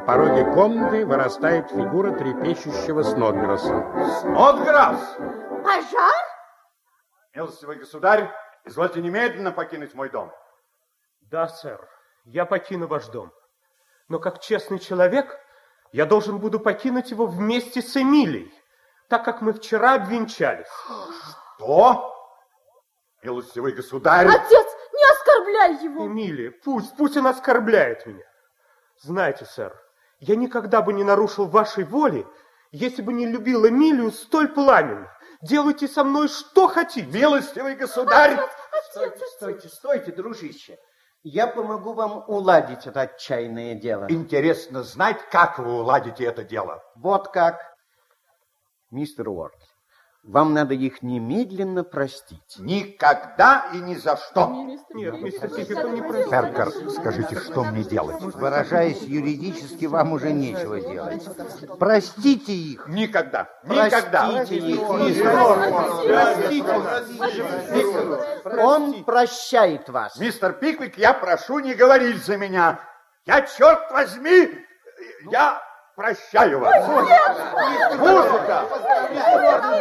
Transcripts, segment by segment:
На пороге комнаты вырастает фигура трепещущего Снотграсса. Снотграсс! Пожар? Милостивый государь, извольте немедленно покинуть мой дом. Да, сэр, я покину ваш дом. Но как честный человек, я должен буду покинуть его вместе с Эмилией, так как мы вчера обвенчались. Что? Милостивый государь! Отец, не оскорбляй его! Эмилия, пусть, пусть он оскорбляет меня. Знаете, сэр, я никогда бы не нарушил вашей воли, если бы не любил Эмилию столь пламенно. Делайте со мной что хотите. Милостивый государь! Отец, отец, Стойте, стойте, стойте, дружище. Я помогу вам уладить это отчаянное дело. Интересно знать, как вы уладите это дело. Вот как. Мистер Уорд, вам надо их немедленно простить. Никогда и ни за что. Нет, мистер он не простит. Эркер, скажите, что мне делать? Выражаясь юридически, вам уже нечего делать. Простите их. Никогда, никогда. Простите их, мистер. Простите. Он прощает вас. Мистер Пиквик, я прошу не говорить за меня. Я, черт возьми, я прощаю вас. Музыка!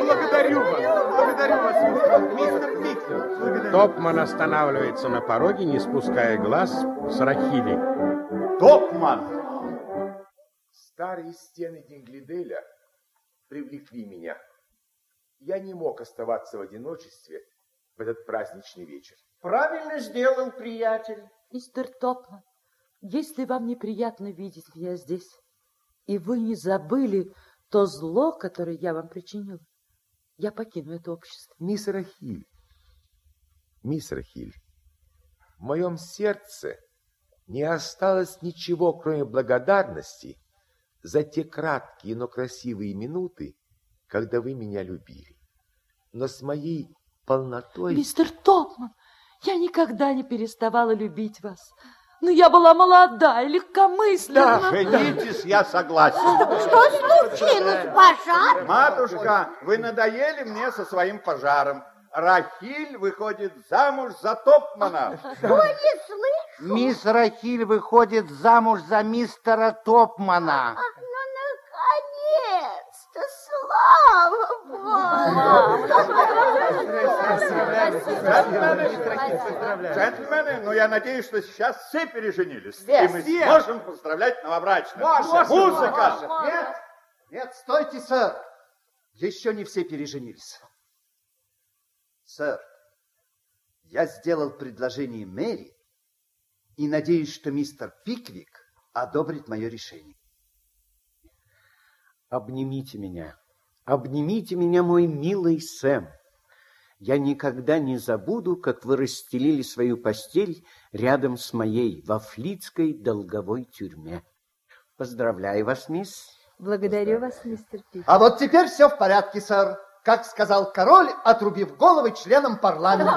Благодарю вас, благодарю вас, мистер. Благодарю. Топман останавливается на пороге, не спуская глаз с Рахили. Топман! Старые стены Динглиделя привлекли меня. Я не мог оставаться в одиночестве в этот праздничный вечер. Правильно сделал приятель. Мистер Топман, если вам неприятно видеть меня здесь, и вы не забыли то зло, которое я вам причинил, я покину это общество. Мисс Рахиль, мисс Рахиль, в моем сердце не осталось ничего, кроме благодарности за те краткие, но красивые минуты, когда вы меня любили. Но с моей полнотой... Мистер Топман, я никогда не переставала любить вас. Но я была молода и легкомысленна. Женитесь, я согласен. Что случилось? Пожар? Матушка, вы надоели мне со своим пожаром. Рахиль выходит замуж за Топмана. Что не слышу? Мисс Рахиль выходит замуж за мистера Топмана. Ах, ну, наконец-то, Богу! Джентльмены, ну я надеюсь, что сейчас все переженились. Все, и мы все. сможем поздравлять новобрачных. Музыка! Нет, нет, стойте, сэр. Еще не все переженились. Сэр, я сделал предложение Мэри и надеюсь, что мистер Пиквик одобрит мое решение. Обнимите меня, обнимите меня, мой милый Сэм. Я никогда не забуду, как вы расстелили свою постель рядом с моей во флицкой долговой тюрьме. Поздравляю вас, мисс. Благодарю вас, мистер Пикет. А вот теперь все в порядке, сэр. Как сказал король, отрубив головы членам парламента.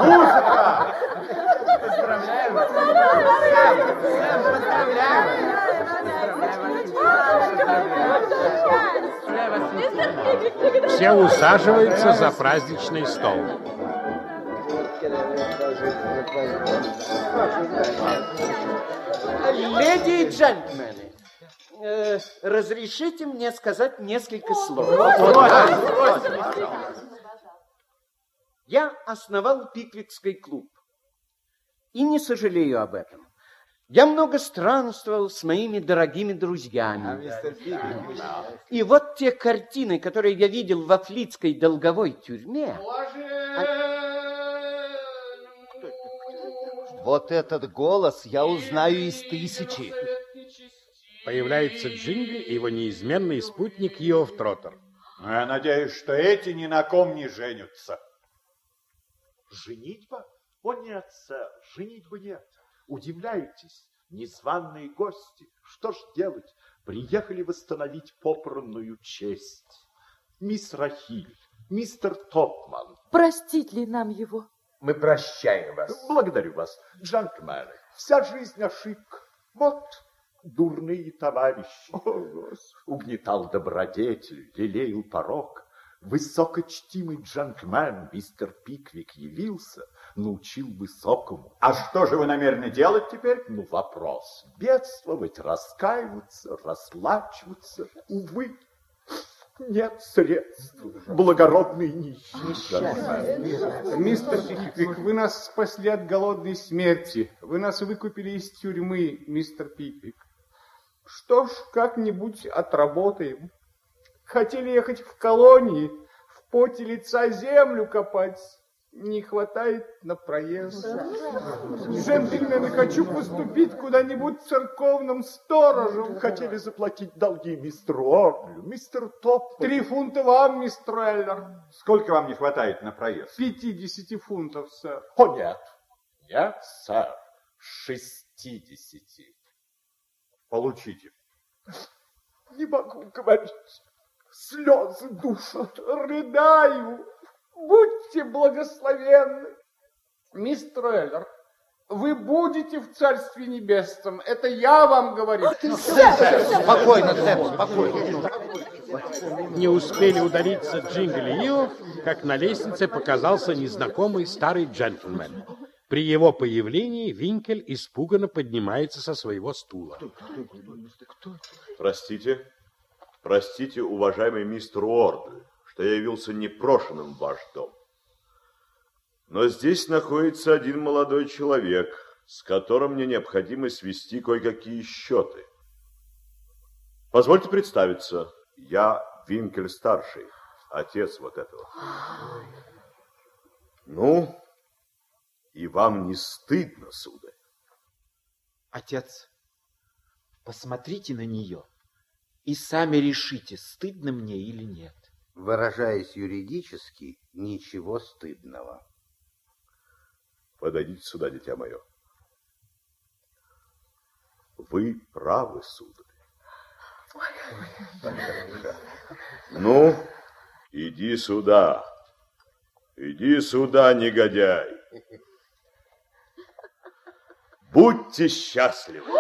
Все усаживаются за праздничный стол. Леди и джентльмены, э, разрешите мне сказать несколько слов. Я основал Пиквикский клуб. И не сожалею об этом. Я много странствовал с моими дорогими друзьями. И вот те картины, которые я видел во флицкой долговой тюрьме... Вот этот голос я узнаю из тысячи. Появляется Джингли и его неизменный спутник Йов Троттер. Ну, я надеюсь, что эти ни на ком не женятся. Женитьба? О нет, сэр, женитьбы нет. Удивляетесь, незваные гости. Что ж делать? Приехали восстановить попранную честь. Мисс Рахиль, мистер Топман. Простить ли нам его? Мы прощаем вас. Благодарю вас, джентльмены. Вся жизнь ошибка. Вот дурные товарищи. О, Господи. Угнетал добродетель, лелеял порог. Высокочтимый джентльмен мистер Пиквик явился, научил высокому. А что же вы намерены делать теперь? Ну, вопрос. Бедствовать, раскаиваться, расплачиваться. Увы, нет средств. Благородный нищий. Мистер Пиквик, вы нас спасли от голодной смерти. Вы нас выкупили из тюрьмы, мистер Пиквик. Что ж, как-нибудь отработаем. Хотели ехать в колонии, в поте лица землю копать. Не хватает на проезд. Джентльмены, хочу поступить куда-нибудь церковным сторожем. Хотели заплатить долги мистеру Ордлю, мистеру Топ. Три фунта вам, мистер Эллер. Сколько вам не хватает на проезд? Пятидесяти фунтов, сэр. О, нет, нет, сэр, шестидесяти. Получите. Не могу говорить, слезы душат. Рыдаю. Будьте благословенны. Мистер Эллер, вы будете в Царстве Небесном. Это я вам говорю. Спокойно, Сэм, спокойно. Не успели удариться Джингл и Ио, как на лестнице показался незнакомый старый джентльмен. При его появлении Винкель испуганно поднимается со своего стула. Простите, простите, уважаемый мистер Уорд, что я явился непрошенным в ваш дом. Но здесь находится один молодой человек, с которым мне необходимо свести кое-какие счеты. Позвольте представиться, я Винкель-старший, отец вот этого. Ну, и вам не стыдно, сударь? Отец, посмотрите на нее и сами решите, стыдно мне или нет. Выражаясь юридически, ничего стыдного. Подойдите сюда, дитя мое. Вы правы, сударь. Ну, иди сюда. Иди сюда, негодяй. Будьте счастливы. Ну,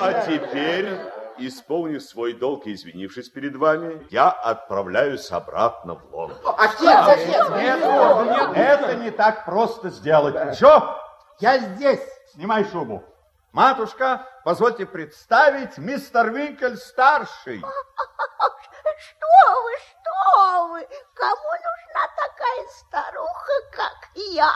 а теперь, исполнив свой долг и извинившись перед вами, я отправляюсь обратно в Лондон. Отец, отец! Нет, нет, это не так просто сделать. Джо, я здесь. Снимай шубу. Матушка, позвольте представить, мистер Винкель старший. Что вы, что вы? Кому нужна такая старуха, как я?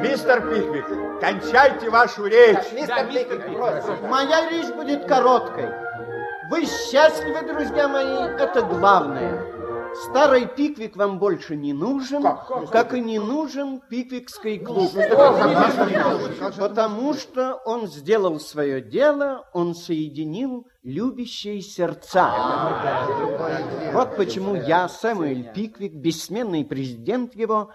Мистер Пиквик, кончайте вашу речь. Мистер Пиквик, моя речь будет короткой. Вы счастливы, друзья мои, это главное. Старый Пиквик вам больше не нужен, как и не нужен Пиквикский клуб. Потому что он сделал свое дело, он соединил любящие сердца. Вот почему я, Сэмюэль Пиквик, бессменный президент его,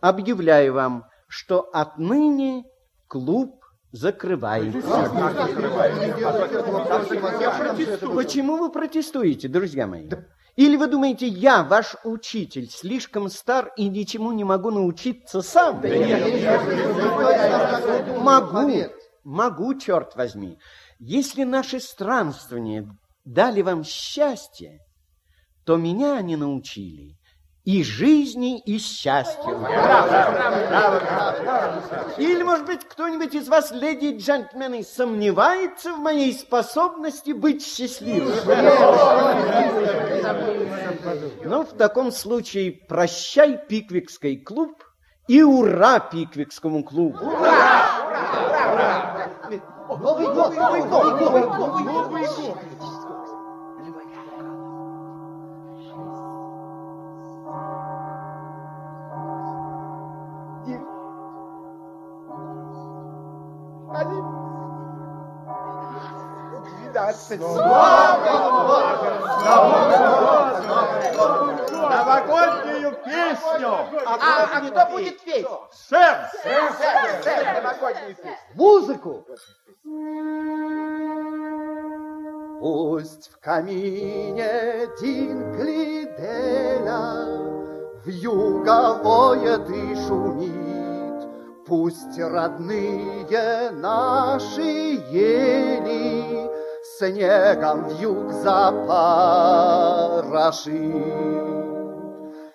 объявляю вам, что отныне клуб закрывается. Почему вы протестуете, друзья мои? Или вы думаете, я, ваш учитель, слишком стар и ничему не могу научиться сам? Могу, могу, черт возьми. Если наши странствования дали вам счастье, то меня они научили и жизни, и счастью. Или, может быть, кто-нибудь из вас, леди и джентльмены, сомневается в моей способности быть счастливым? Ну, в таком случае, прощай, Пиквикский клуб, и ура Пиквикскому клубу! Новый год, Новый год, Новый год, Новый год! Один. Двенадцать. Новогоднюю песню. А, а кто будет петь? Сэм. Сэм, Сэм, Сэм, новогоднюю песню. Музыку! Пусть в камине Динглиделя Вьюга воет и шумит, Пусть родные наши ели Снегом в юг запорошит.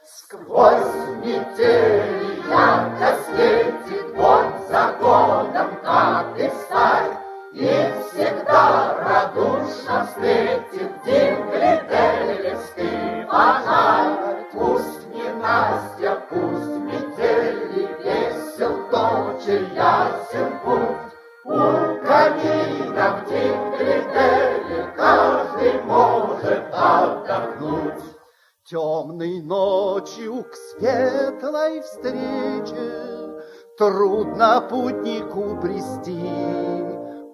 Сквозь метели ярко светит может отдохнуть. Темной ночью к светлой встрече Трудно путнику брести.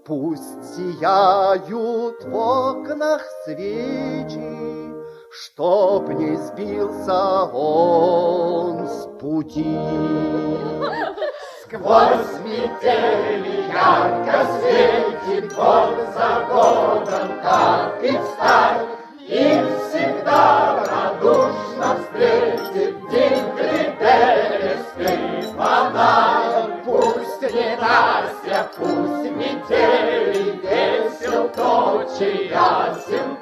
Пусть сияют в окнах свечи, Чтоб не сбился он с пути. Сквозь метели ярко светит год за годом, как и сталь, И всегда радушно встретит день Грибелевский фонарь. Пусть не Настя, пусть метели, весел точи ясен